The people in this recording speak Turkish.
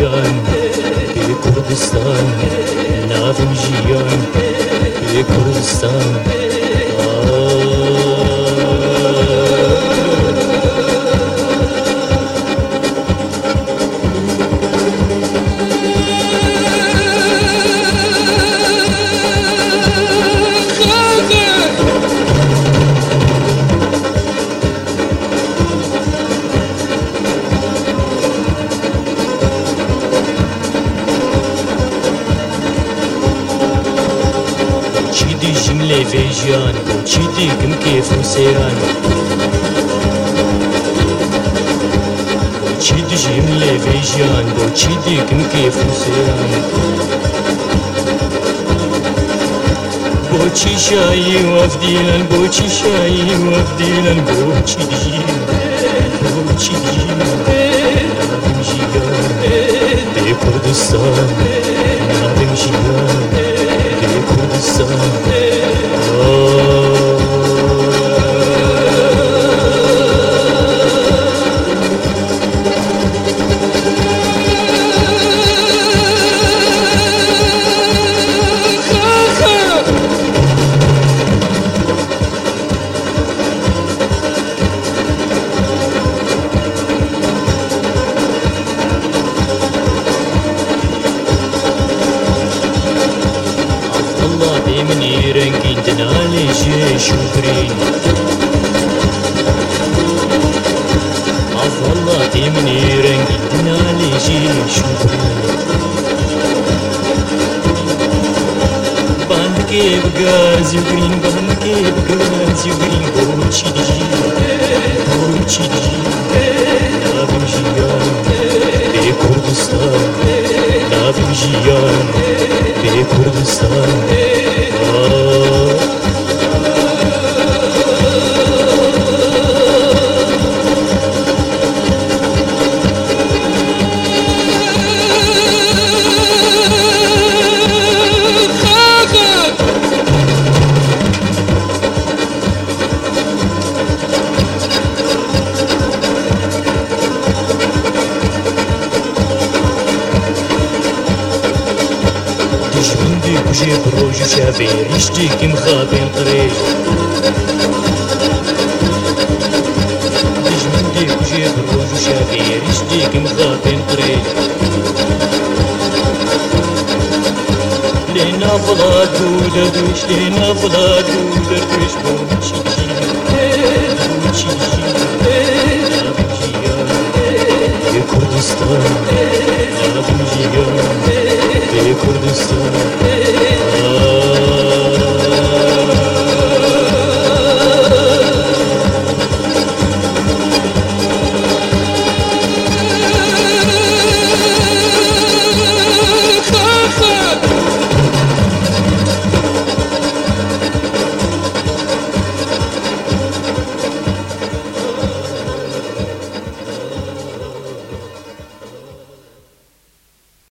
jiyan Bi Kurdistan Navim jiyan Bi Kurdistan Çidi jimle vejan Çidi güm keyfim seyran Çidi jimle vejan Çidi güm keyfim seyran Boçi şayi vafdilan Boçi şayi vafdilan Boçi dijim Boçi dijim Navim jiyan De Kurdistan Navim Allah demini renginden alece şükrin Allah demini renginden alece şükrin Bandke bgaz yugrin bandke bgaz yugrin Boçi diji boçi diji Navim jiyan de Kurdistan Navim jiyan de Kurdistan digo gente, hoje já vem estica e me rabentarei. Diz-me, digo gente, hoje já vem estica e me rabentarei. Lei na balada, dura dois, lei na balada, dura dois, bom chichinho, bom chichinho, na bugia, é Kurdistan, na bugia, é Kurdistan, é Kurdistan.